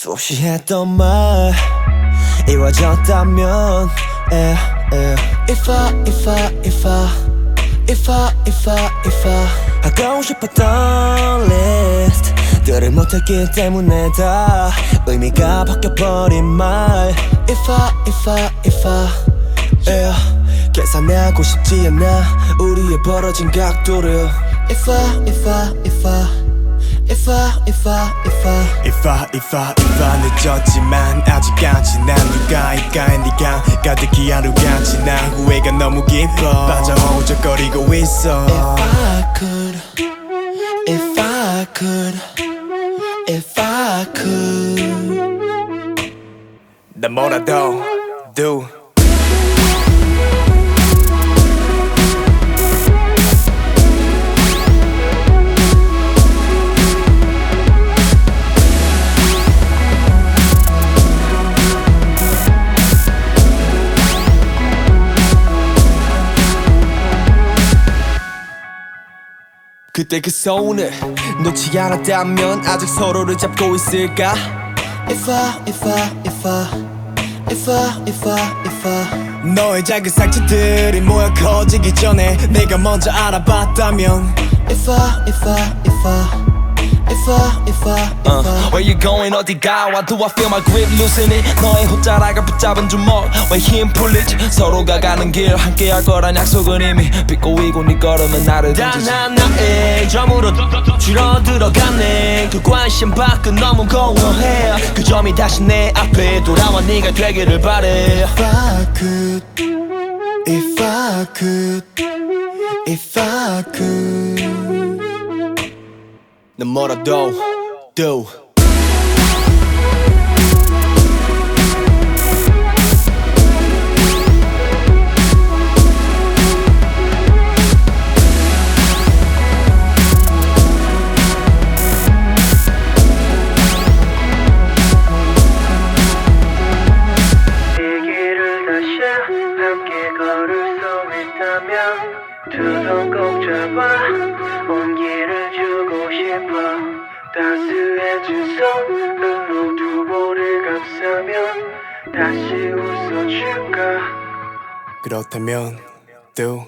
수없이 했던 말 이루어졌다면 yeah, yeah. If I, if I, if I If I, if I, if I 하고 싶었던 list 들을 못했기 때문에 다 의미가 바뀌어버린 말 If I, if I, if I yeah. 계산하고 싶지 않아 우리의 벌어진 각도를 If I, if I, if I If I, if I, if I. If I, if I, if I 늦었지만 아직까지 난 누가일까 네가 가득히 하루가 지나 후회가 너무 깊어 빠져 허우적거리고 있어. If I could, if I could, if I could. 난 뭐라도 do 그때 그 손을 놓지 않았다면 아직 서로를 잡고 있을까 If I, if I, if I If I, if I, if I 너의 작은 상처들이 모여 커지기 전에 내가 먼저 알아봤다면 If I, if I, if I If I, if I, if Uh, I where you going? 어디가? Why do I feel my grip loosening. 너의 옷자락을 붙잡은 주먹. 왜 힘 풀리지? 서로가 가는 길 함께 할 거란 약속은 이미 비꼬이고 네 걸음은 나를 던지지 단 하나의 점으로 줄어들어가네. 그 관심 밖은 너무 공허해. 그 점이 다시 내 앞에 돌아와 네가 되기를 바래. If I could If I could If I could. 난 뭐라도 do 수 있다면 두 손 꼭 잡아 온기를 주고 싶어. 따스해진 손으로 두 볼을 감싸면 다시 웃어줄까? 그렇다면 do